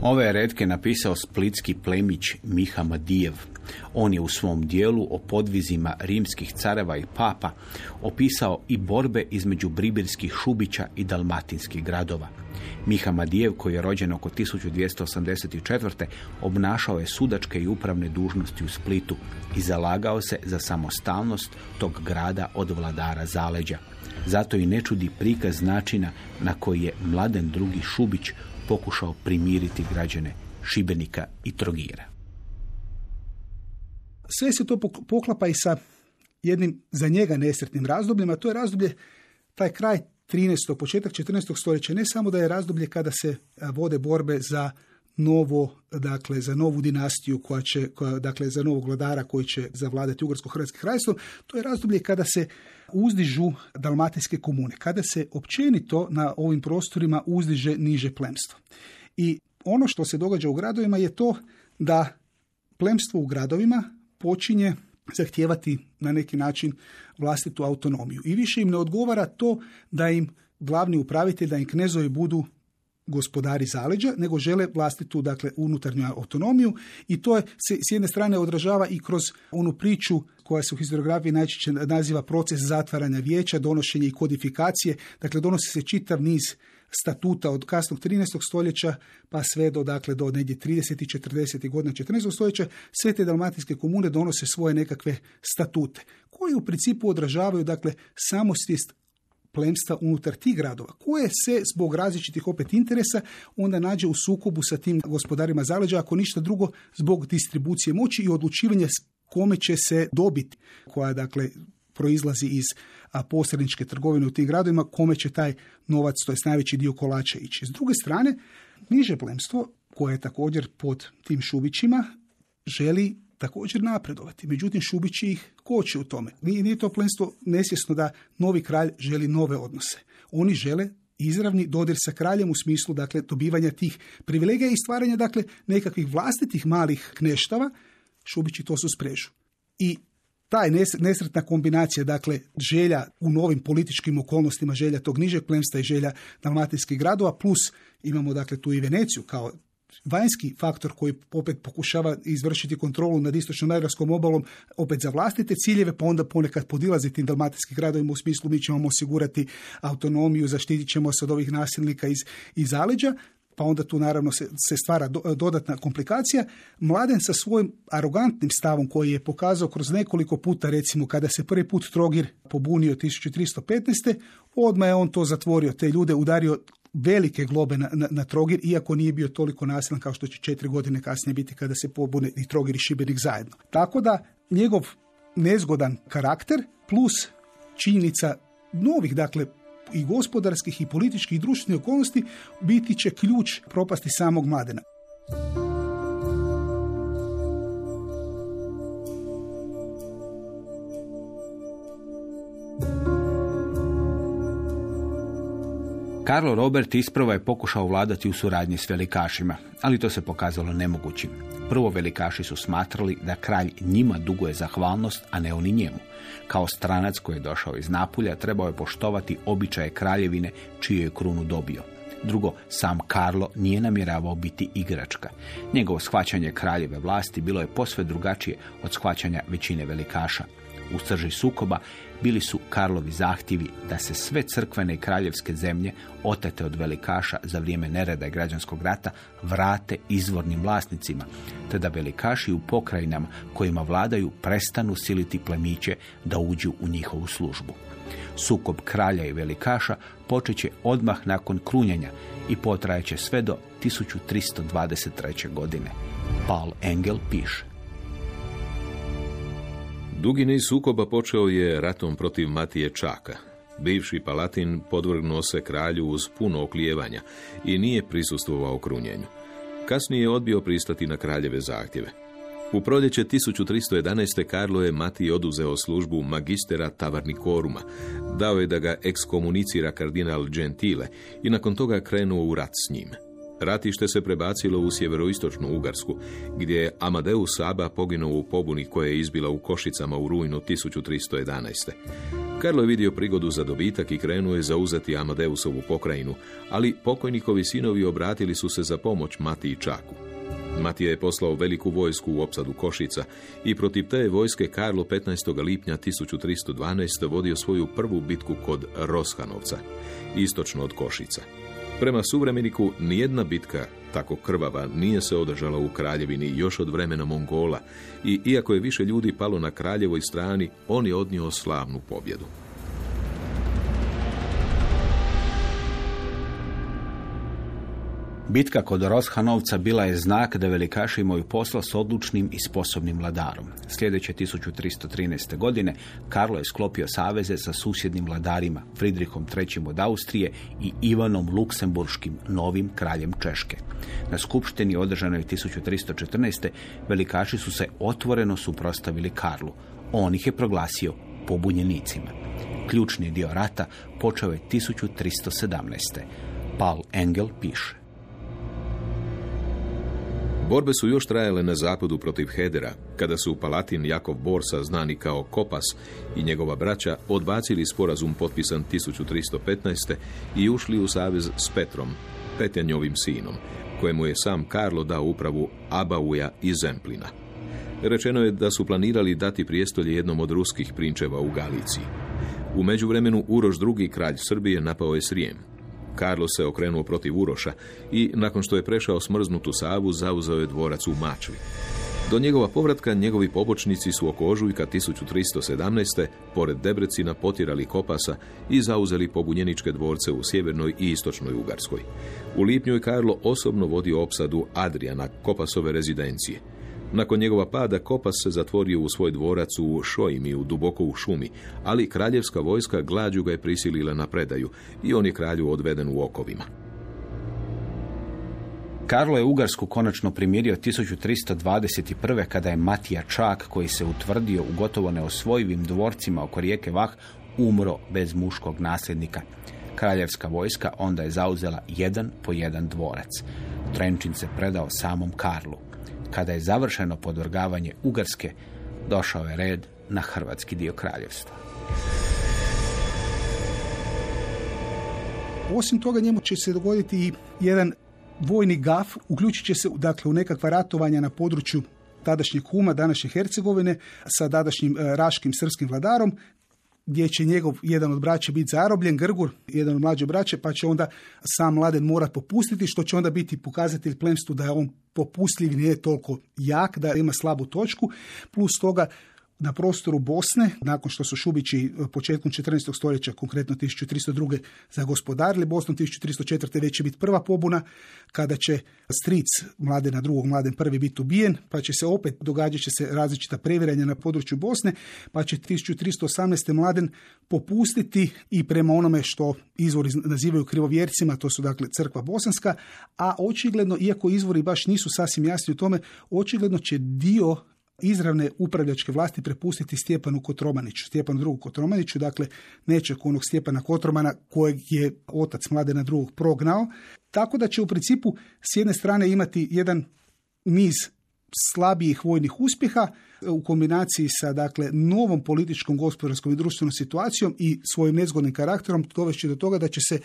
Ove je redke napisao splitski plemić Miha Madijev. On je u svom dijelu o podvizima rimskih careva i papa opisao i borbe između bribirskih šubića i dalmatinskih gradova. Miha Madijev, koji je rođen oko 1284. obnašao je sudačke i upravne dužnosti u Splitu i zalagao se za samostalnost tog grada od vladara zaleđa. Zato i ne čudi prikaz načina na koji je Mladen drugi Šubić pokušao primiriti građane Šibenika i Trogira. Sve se to poklapa i sa jednim za njega nesretnim razdobljem, a to je razdoblje, taj kraj 13. početak 14. stoljeća, ne samo da je razdoblje kada se vode borbe za novo, dakle, za novu dinastiju koja će, koja, dakle, za novog vladara koji će zavladati Ugarsko-Hrvatski krajstvo, to je razdoblje kada se uzdižu dalmatinske komune, kada se općenito na ovim prostorima uzdiže niže plemstvo. I ono što se događa u gradovima je to da plemstvo u gradovima počinje zahtijevati na neki način vlastitu autonomiju. I više im ne odgovara to da im glavni upravitelj, da im knezovi budu gospodari zaleđa, nego žele vlastitu dakle, unutarnju autonomiju i to je, se s jedne strane odražava i kroz onu priču koja se u historiografiji najčešće naziva proces zatvaranja vijeća, donošenje i kodifikacije, dakle donosi se čitav niz statuta od kasnog 13. stoljeća pa sve do, dakle, do negdje 30. i 40. godina 14. stoljeća, sve te dalmatinske komune donose svoje nekakve statute koji u principu odražavaju dakle samosvijest plemstva unutar tih gradova, koje se zbog različitih opet interesa onda nađe u sukobu sa tim gospodarima zaleđa, ako ništa drugo zbog distribucije moći i odlučivanja kome će se dobiti, koja dakle proizlazi iz posredničke trgovine u tim gradovima, kome će taj novac, to je najveći dio kolača ići. S druge strane, niže plemstvo, koje je također pod tim šubićima, želi također napredovati. Međutim, Šubići ih koče u tome. Nije, nije to plenstvo nesvjesno da novi kralj želi nove odnose. Oni žele izravni dodir sa kraljem u smislu dakle dobivanja tih privilegija i stvaranja dakle nekakvih vlastitih malih kneštava, Šubići to su sprežu. I taj nesretna kombinacija, dakle, želja u novim političkim okolnostima, želja tog nižeg plemstva i želja dalmatinskih gradova, plus imamo dakle tu i Veneciju kao vanjski faktor koji opet pokušava izvršiti kontrolu nad istočnom jadranskom obalom opet za vlastite ciljeve, pa onda ponekad podilazi tim dalmatinskim gradovima u smislu mi ćemo osigurati autonomiju, zaštitit ćemo se od ovih nasilnika iz, iz zaleđa, pa onda tu naravno se, se stvara do- dodatna komplikacija. Mladen sa svojim arogantnim stavom koji je pokazao kroz nekoliko puta, recimo kada se prvi put Trogir pobunio 1315. odmah je on to zatvorio, te ljude udario velike globe na, na, na Trogir, iako nije bio toliko nasilan kao što će četiri godine kasnije biti kada se pobune i Trogir i Šibenik zajedno. Tako da njegov nezgodan karakter plus činjenica novih, dakle, i gospodarskih i političkih i društvenih okolnosti biti će ključ propasti samog Mladena. Karlo Robert isprva je pokušao vladati u suradnji s velikašima, ali to se pokazalo nemogućim. Prvo velikaši su smatrali da kralj njima duguje zahvalnost, a ne oni njemu. Kao stranac koji je došao iz Napulja trebao je poštovati običaje kraljevine čiju je krunu dobio. Drugo, sam Karlo nije namjeravao biti igračka. Njegovo shvaćanje kraljeve vlasti bilo je posve drugačije od shvaćanja većine velikaša. U srži sukoba bili su Karlovi zahtjevi da se sve crkvene i kraljevske zemlje otete od velikaša za vrijeme nereda i građanskog rata vrate izvornim vlasnicima, te da velikaši u pokrajinama kojima vladaju prestanu siliti plemiće da uđu u njihovu službu. Sukob kralja i velikaša počet će odmah nakon krunjenja i potrajeće sve do 1323. godine. Paul Engel piše. Dugi niz sukoba počeo je ratom protiv Matije Čaka. Bivši palatin podvrgnuo se kralju uz puno oklijevanja i nije prisustvovao krunjenju. Kasnije je odbio pristati na kraljeve zahtjeve. U proljeće 1311. Karlo je Matiji oduzeo službu magistera Tavarnikoruma, dao je da ga ekskomunicira kardinal Gentile i nakon toga krenuo u rat s njim. Ratište se prebacilo u sjeveroistočnu Ugarsku, gdje je Amadeus Saba poginuo u pobuni koja je izbila u Košicama u rujnu 1311. Karlo je vidio prigodu za dobitak i krenuo je zauzeti Amadeusovu pokrajinu, ali pokojnikovi sinovi obratili su se za pomoć Matiji Čaku. Matija je poslao veliku vojsku u opsadu Košica i protiv te vojske Karlo 15. lipnja 1312. vodio svoju prvu bitku kod Roshanovca, istočno od Košica. Prema suvremeniku, nijedna bitka tako krvava nije se održala u kraljevini još od vremena Mongola i iako je više ljudi palo na kraljevoj strani, on je odnio slavnu pobjedu. Bitka kod Roshanovca bila je znak da velikaši imaju posla s odlučnim i sposobnim vladarom. Sljedeće 1313. godine Karlo je sklopio saveze sa susjednim vladarima, Fridrihom III. od Austrije i Ivanom Luksemburškim, novim kraljem Češke. Na skupštini održanoj 1314. velikaši su se otvoreno suprostavili Karlu. On ih je proglasio pobunjenicima. Ključni dio rata počeo je 1317. Paul Engel piše. Borbe su još trajale na zapadu protiv Hedera, kada su Palatin Jakov Borsa, znani kao Kopas, i njegova braća odbacili sporazum potpisan 1315. i ušli u savez s Petrom, Petenjovim sinom, kojemu je sam Karlo dao upravu Abauja i Zemplina. Rečeno je da su planirali dati prijestolje jednom od ruskih prinčeva u Galiciji. U međuvremenu Uroš II. kralj Srbije napao je Srijem. Karlo se okrenuo protiv Uroša i, nakon što je prešao smrznutu Savu, zauzeo je dvorac u Mačvi. Do njegova povratka njegovi pobočnici su oko ožujka 1317. pored Debrecina potirali Kopasa i zauzeli pobunjeničke dvorce u sjevernoj i istočnoj Ugarskoj. U lipnju je Karlo osobno vodio opsadu Adriana, Kopasove rezidencije. Nakon njegova pada Kopas se zatvorio u svoj dvorac u Šojimi, u duboko u šumi, ali kraljevska vojska glađu ga je prisilila na predaju i on je kralju odveden u okovima. Karlo je Ugarsku konačno primirio 1321. kada je Matija Čak, koji se utvrdio u gotovo neosvojivim dvorcima oko rijeke Vah, umro bez muškog nasljednika. Kraljevska vojska onda je zauzela jedan po jedan dvorac. Trenčin se predao samom Karlu. Kada je završeno podvrgavanje Ugarske, došao je red na hrvatski dio kraljevstva. Osim toga njemu će se dogoditi i jedan vojni gaf uključit će se dakle, u nekakva ratovanja na području tadašnjeg Huma, današnje Hercegovine, sa tadašnjim e, raškim srpskim vladarom, gdje će njegov jedan od braća biti zarobljen, Grgur, jedan od mlađe braće, pa će onda sam Mladen morat popustiti, što će onda biti pokazatelj plemstvu da je on popustljiv, nije toliko jak, da ima slabu točku, plus toga na prostoru Bosne, nakon što su Šubići e, početkom 14. stoljeća, konkretno 1302. zagospodarili Bosnom, 1304. već će biti prva pobuna, kada će stric Mladena drugog, Mladen prvi biti ubijen, pa će se opet događat će se različita previranja na području Bosne, pa će 1318. Mladen popustiti i prema onome što izvori nazivaju krivovjercima, to su dakle crkva bosanska, a očigledno, iako izvori baš nisu sasvim jasni u tome, očigledno će dio izravne upravljačke vlasti prepustiti Stjepanu Kotromaniću, Stjepanu drugog Kotromaniću, dakle neće onog Stjepana Kotromana kojeg je otac Mladena drugog prognao, tako da će u principu s jedne strane imati jedan niz slabijih vojnih uspjeha u kombinaciji sa dakle novom političkom, gospodarskom i društvenom situacijom i svojim nezgodnim karakterom dovešće do toga da će se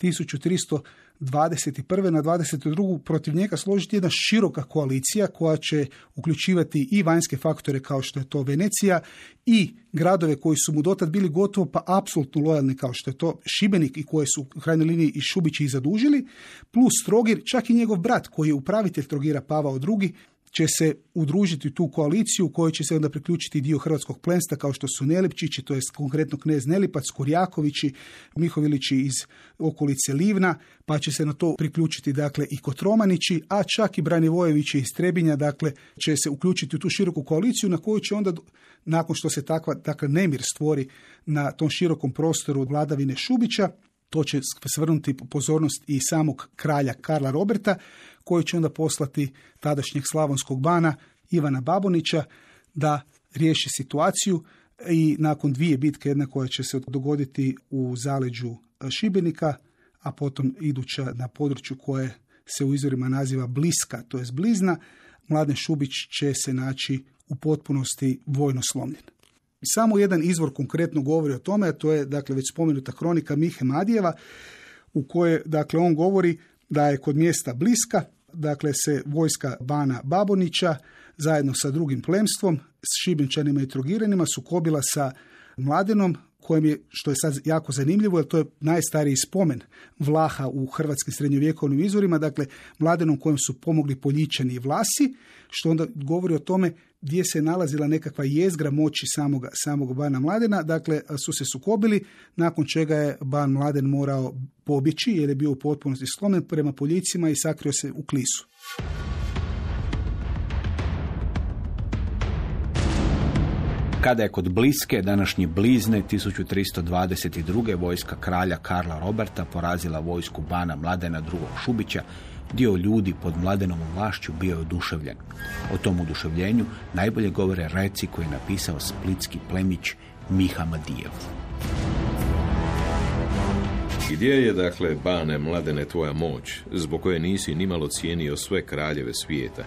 1300 21. na 22. protiv njega složiti jedna široka koalicija koja će uključivati i vanjske faktore kao što je to Venecija i gradove koji su mu dotad bili gotovo pa apsolutno lojalni kao što je to Šibenik i koje su u krajnjoj liniji i Šubići i zadužili, plus Trogir, čak i njegov brat koji je upravitelj Trogira Pavao II, će se udružiti tu koaliciju u kojoj će se onda priključiti dio hrvatskog plenstva kao što su Nelipčići, to je konkretno knez Nelipac, Kurjakovići, Mihovilići iz okolice Livna, pa će se na to priključiti dakle i Kotromanići, a čak i Branivojevići iz Trebinja, dakle će se uključiti u tu široku koaliciju na koju će onda nakon što se takva dakle nemir stvori na tom širokom prostoru vladavine Šubića, to će svrnuti pozornost i samog kralja Karla Roberta, koji će onda poslati tadašnjeg slavonskog bana Ivana Babonića da riješi situaciju i nakon dvije bitke, jedna koja će se dogoditi u zaleđu Šibenika, a potom iduća na području koje se u izvorima naziva Bliska, to je blizna, Mladen Šubić će se naći u potpunosti vojno slomljen. Samo jedan izvor konkretno govori o tome, a to je dakle već spomenuta kronika Mihe Madijeva, u kojoj dakle on govori da je kod mjesta Bliska dakle se vojska Bana Babonića zajedno sa drugim plemstvom, s Šibenčanima i Trogiranima sukobila sa Mladenom, kojem je, što je sad jako zanimljivo, jer to je najstariji spomen Vlaha u hrvatskim srednjovjekovnim izvorima, dakle Mladenom kojem su pomogli Poljičani i Vlasi, što onda govori o tome gdje se nalazila nekakva jezgra moći samog, samog Bana Mladena, dakle su se sukobili, nakon čega je Ban Mladen morao pobjeći jer je bio u potpunosti slomen prema poljicima i sakrio se u klisu. Kada je kod Bliske, današnje Blizne, 1322. vojska kralja Karla Roberta porazila vojsku Bana Mladena drugog Šubića, dio ljudi pod Mladenovom vlašću bio je oduševljen. O tom oduševljenju najbolje govore reci koji je napisao splitski plemić Miha Madijev. Gdje je, dakle, bane mladene tvoja moć, zbog koje nisi nimalo cijenio sve kraljeve svijeta?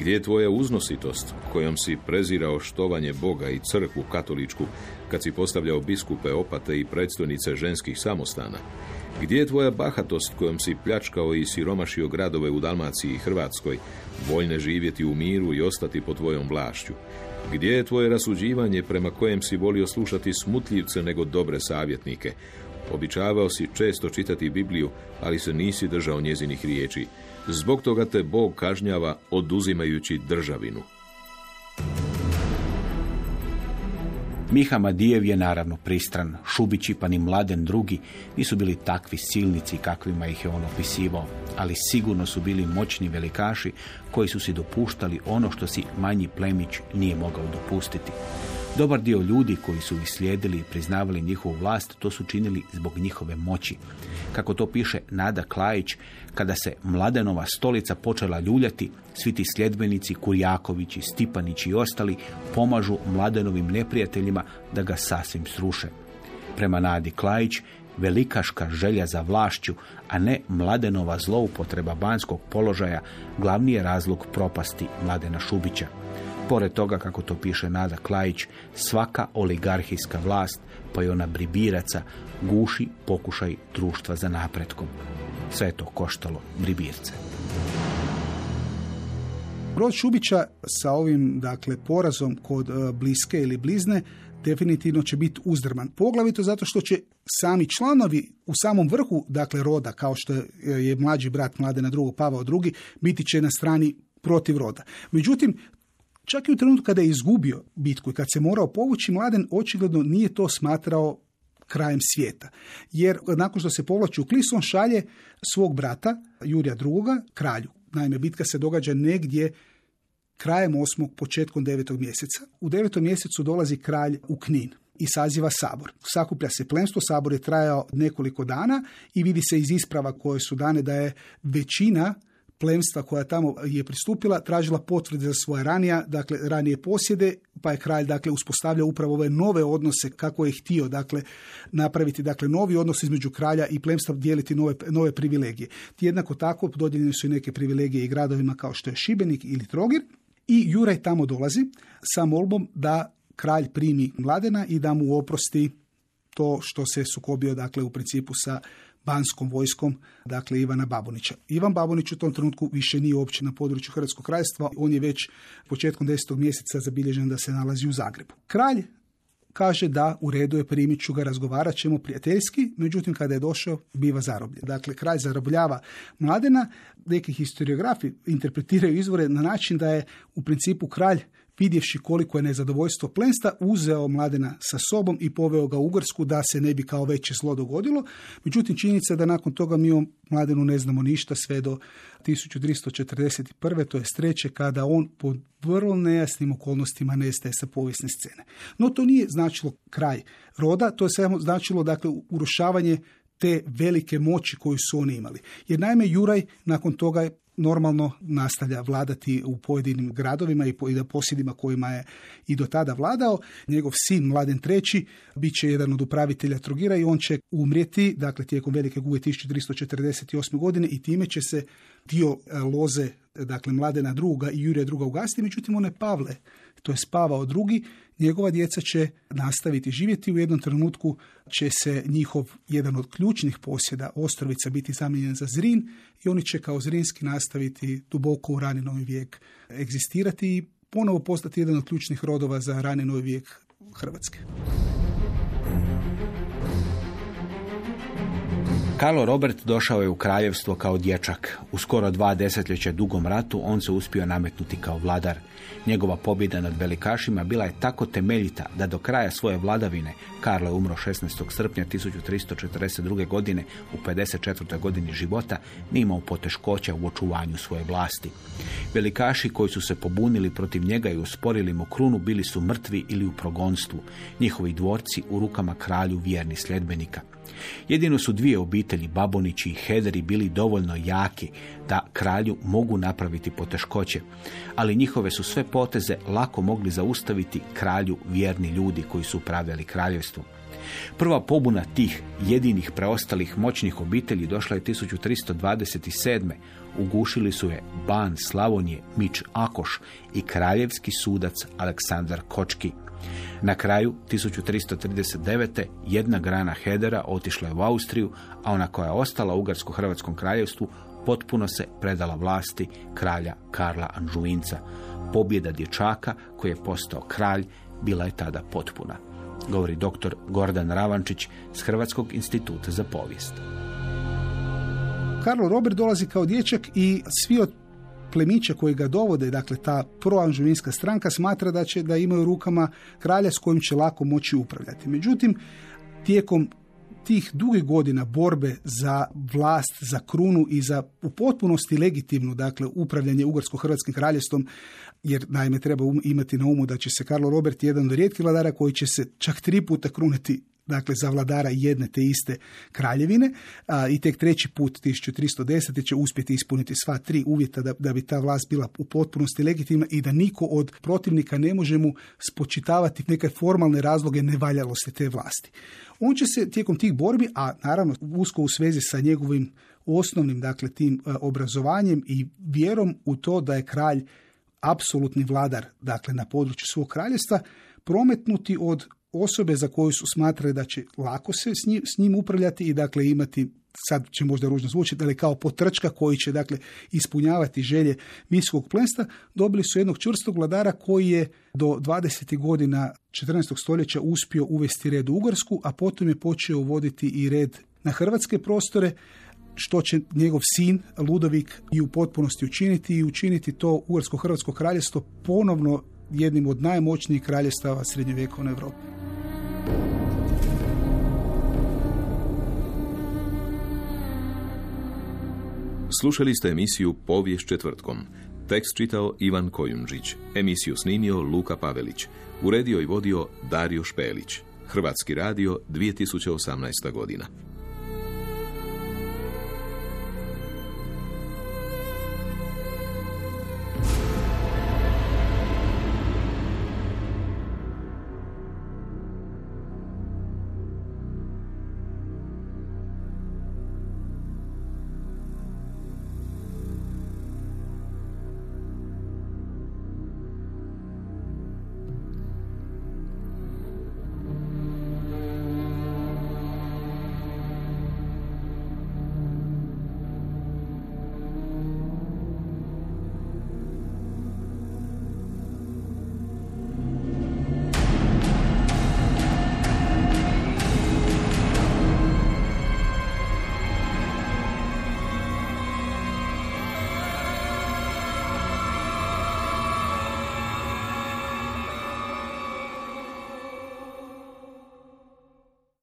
Gdje je tvoja uznositost, kojom si prezirao štovanje Boga i crkvu katoličku, kad si postavljao biskupe, opate i predstojnice ženskih samostana? Gdje je tvoja bahatost kojom si pljačkao i siromašio gradove u Dalmaciji i Hrvatskoj, voljne živjeti u miru i ostati pod tvojom vlašću? Gdje je tvoje rasuđivanje prema kojem si volio slušati smutljivce nego dobre savjetnike? Običavao si često čitati Bibliju, ali se nisi držao njezinih riječi. Zbog toga te Bog kažnjava oduzimajući državinu. Miha Madijev je naravno pristran. Šubići pa ni Mladen drugi nisu bili takvi silnici kakvima ih je on opisivao, ali sigurno su bili moćni velikaši koji su si dopuštali ono što si manji plemić nije mogao dopustiti. Dobar dio ljudi koji su ih slijedili i priznavali njihovu vlast, to su činili zbog njihove moći. Kako to piše Nada Klajić, kada se Mladenova stolica počela ljuljati, svi ti sljedbenici, Kurjakovići, Stipanići i ostali pomažu Mladenovim neprijateljima da ga sasvim sruše. Prema Nadi Klajić, velikaška želja za vlašću, a ne Mladenova zloupotreba banskog položaja, glavni je razlog propasti Mladena Šubića. Pored toga, kako to piše Nada Klajić, svaka oligarhijska vlast, pa i ona bribiraca, guši pokušaj društva za napretkom. Sve to koštalo bribirce. Brod Šubića sa ovim dakle porazom kod e, bliske ili blizne definitivno će biti uzdrman. Poglavito zato što će sami članovi u samom vrhu dakle roda kao što je, mlađi brat Mladena drugog Pavao drugi biti će na strani protiv roda. Međutim, čak i u trenutku kada je izgubio bitku i kad se morao povući, Mladen očigledno nije to smatrao krajem svijeta. Jer nakon što se povlači u Klis, on šalje svog brata, Jurija II. kralju. Naime, bitka se događa negdje krajem osmog, početkom devetog mjeseca. U devetom mjesecu dolazi kralj u Knin i saziva sabor. Sakuplja se plemstvo, sabor je trajao nekoliko dana i vidi se iz isprava koje su dane da je većina plemstva koja tamo je pristupila tražila potvrde za svoje ranija, dakle ranije posjede, pa je kralj dakle uspostavljao upravo ove nove odnose kako je htio dakle napraviti dakle novi odnos između kralja i plemstva dijeliti nove, nove privilegije. Jednako tako dodijeljene su i neke privilegije i gradovima kao što je Šibenik ili Trogir i Juraj tamo dolazi sa molbom da kralj primi Mladena i da mu oprosti to što se sukobio dakle u principu sa banskom vojskom, dakle Ivana Babonića. Ivan Babonić u tom trenutku više nije uopće na području Hrvatskog krajstva, on je već početkom desetog mjeseca zabilježen da se nalazi u Zagrebu. Kralj kaže da u redu je primit ću ga, razgovarat ćemo prijateljski, međutim kada je došao biva zarobljen. Dakle, kralj zarobljava mladena, neki historiografi interpretiraju izvore na način da je u principu kralj vidjevši koliko je nezadovoljstvo plensta, uzeo mladena sa sobom i poveo ga u Ugarsku da se ne bi kao veće zlo dogodilo. Međutim, činjenica je da nakon toga mi o mladenu ne znamo ništa sve do 1341. to je streće kada on po vrlo nejasnim okolnostima nestaje sa povijesne scene. No to nije značilo kraj roda, to je samo značilo dakle urušavanje te velike moći koju su oni imali. Jer naime Juraj nakon toga normalno nastavlja vladati u pojedinim gradovima i posjedima kojima je i do tada vladao. Njegov sin Mladen III bit će jedan od upravitelja Trogira i on će umrijeti, dakle tijekom velike guge 1348. godine i time će se dio loze dakle Mladena druga i Jurija druga ugasiti, međutim one Pavle, to je spavao drugi, njegova djeca će nastaviti živjeti. U jednom trenutku će se njihov jedan od ključnih posjeda Ostrovica biti zamijenjen za Zrin i oni će kao Zrinski nastaviti duboko u rani novi vijek egzistirati i ponovo postati jedan od ključnih rodova za rani novi vijek Hrvatske. Karlo Robert došao je u kraljevstvo kao dječak. U skoro dva desetljeća dugom ratu on se uspio nametnuti kao vladar. Njegova pobjeda nad velikašima bila je tako temeljita da do kraja svoje vladavine Karlo je umro 16. srpnja 1342. godine u 54. godini života nije imao poteškoća u očuvanju svoje vlasti. Velikaši koji su se pobunili protiv njega i usporili mu krunu bili su mrtvi ili u progonstvu. Njihovi dvorci u rukama kralju vjerni sljedbenika. Jedino su dvije obitelji, Babonići i Hederi, bili dovoljno jaki da kralju mogu napraviti poteškoće, ali njihove su sve poteze lako mogli zaustaviti kralju vjerni ljudi koji su upravljali kraljevstvom. Prva pobuna tih jedinih preostalih moćnih obitelji došla je 1327. Ugušili su je Ban Slavonije, Mić Akoš i kraljevski sudac Aleksandar Kočki. Na kraju 1339. jedna grana Hedera otišla je u Austriju, a ona koja je ostala u Ugarsko-Hrvatskom kraljevstvu potpuno se predala vlasti kralja Karla Anžuinca. Pobjeda dječaka koji je postao kralj bila je tada potpuna. Govori dr. Gordan Ravančić s Hrvatskog instituta za povijest. Karlo Robert dolazi kao dječak i svi od plemića koji ga dovode, dakle ta proanžuvinska stranka smatra da će da imaju rukama kralja s kojim će lako moći upravljati. Međutim, tijekom tih dugih godina borbe za vlast, za krunu i za u potpunosti legitimno dakle upravljanje Ugarsko-Hrvatskim kraljestvom, jer naime treba um, imati na umu da će se Karlo Robert jedan od rijetkih vladara koji će se čak tri puta kruniti dakle za vladara jedne te iste kraljevine a, i tek treći put 1310. će uspjeti ispuniti sva tri uvjeta da, da bi ta vlast bila u potpunosti legitimna i da niko od protivnika ne može mu spočitavati neke formalne razloge nevaljalosti te vlasti. On će se tijekom tih borbi, a naravno usko u svezi sa njegovim osnovnim dakle tim obrazovanjem i vjerom u to da je kralj apsolutni vladar dakle na području svog kraljevstva prometnuti od osobe za koju su smatrali da će lako se s njim, s njim upravljati i dakle imati sad će možda ružno zvučiti, ali kao potrčka koji će dakle ispunjavati želje miskog plenstva, dobili su jednog čvrstog vladara koji je do 20. godina 14. stoljeća uspio uvesti red u Ugarsku, a potom je počeo uvoditi i red na hrvatske prostore, što će njegov sin Ludovik i u potpunosti učiniti i učiniti to Ugarsko-Hrvatsko kraljevstvo ponovno jednim od najmoćnijih kraljestava srednjovjekovne Europe. Slušali ste emisiju Povijest četvrtkom. Tekst čitao Ivan Kojundžić. Emisiju snimio Luka Pavelić. Uredio i vodio Dario Špelić. Hrvatski radio 2018. godina.